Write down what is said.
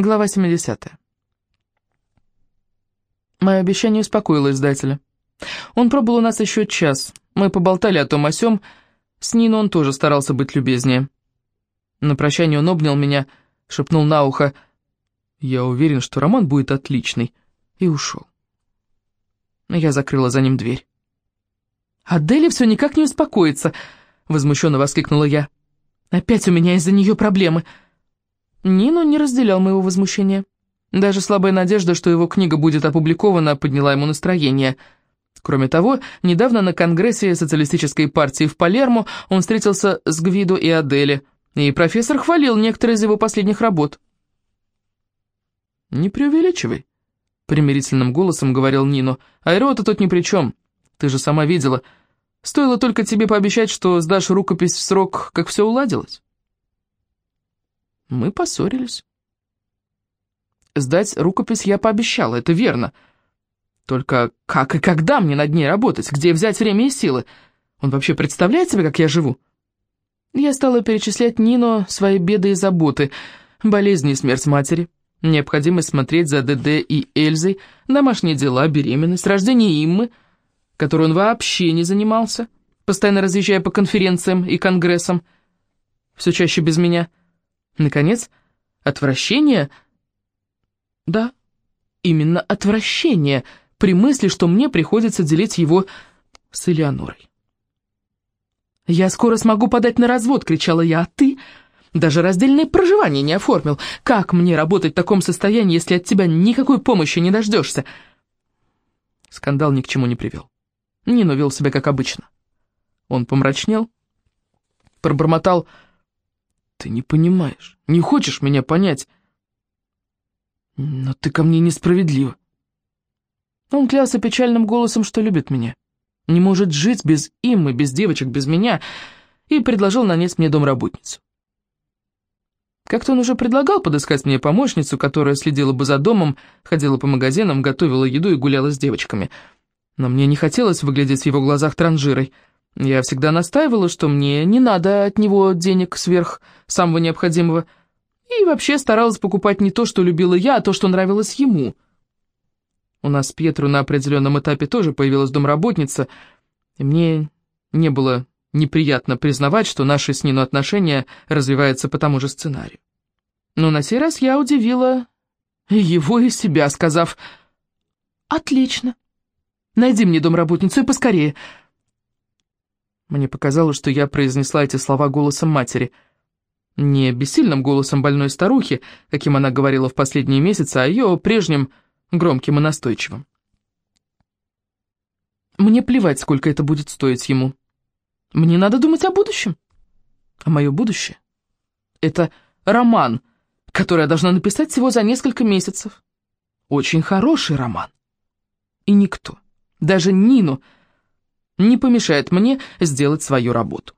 Глава 70. Мое обещание успокоило издателя. Он пробыл у нас еще час. Мы поболтали о том о сём. С Нино он тоже старался быть любезнее. На прощание он обнял меня, шепнул на ухо. «Я уверен, что роман будет отличный», и ушел. Я закрыла за ним дверь. «Адели все никак не успокоится», — возмущенно воскликнула я. «Опять у меня из-за нее проблемы». Нину не разделял моего возмущения. Даже слабая надежда, что его книга будет опубликована, подняла ему настроение. Кроме того, недавно на Конгрессе социалистической партии в Палермо он встретился с Гвидо и Адели, и профессор хвалил некоторые из его последних работ. «Не преувеличивай», — примирительным голосом говорил Нино. «Айрота тут ни при чем. Ты же сама видела. Стоило только тебе пообещать, что сдашь рукопись в срок, как все уладилось». Мы поссорились. Сдать рукопись я пообещала, это верно. Только как и когда мне над ней работать? Где взять время и силы? Он вообще представляет себе, как я живу? Я стала перечислять Нино свои беды и заботы, болезни и смерть матери, необходимость смотреть за ДД и Эльзой, домашние дела, беременность, рождение Иммы, которой он вообще не занимался, постоянно разъезжая по конференциям и конгрессам, все чаще без меня — Наконец, отвращение... Да, именно отвращение при мысли, что мне приходится делить его с Элеонорой. «Я скоро смогу подать на развод!» — кричала я, «а ты...» Даже раздельное проживание не оформил. Как мне работать в таком состоянии, если от тебя никакой помощи не дождешься?» Скандал ни к чему не привел. Нину вел себя как обычно. Он помрачнел, пробормотал ты не понимаешь, не хочешь меня понять. Но ты ко мне несправедлива. Он клялся печальным голосом, что любит меня. Не может жить без им и без девочек, без меня, и предложил нанять мне домработницу. Как-то он уже предлагал подыскать мне помощницу, которая следила бы за домом, ходила по магазинам, готовила еду и гуляла с девочками. Но мне не хотелось выглядеть в его глазах транжирой — я всегда настаивала, что мне не надо от него денег сверх самого необходимого, и вообще старалась покупать не то, что любила я, а то, что нравилось ему. У нас с Петру на определенном этапе тоже появилась домработница, и мне не было неприятно признавать, что наши с Нино отношения развиваются по тому же сценарию. Но на сей раз я удивила его и себя, сказав «Отлично, найди мне домработницу и поскорее». Мне показалось, что я произнесла эти слова голосом матери. Не бессильным голосом больной старухи, каким она говорила в последние месяцы, а ее прежним, громким и настойчивым. Мне плевать, сколько это будет стоить ему. Мне надо думать о будущем. А мое будущее — это роман, который я должна написать всего за несколько месяцев. Очень хороший роман. И никто, даже Нину, не помешает мне сделать свою работу.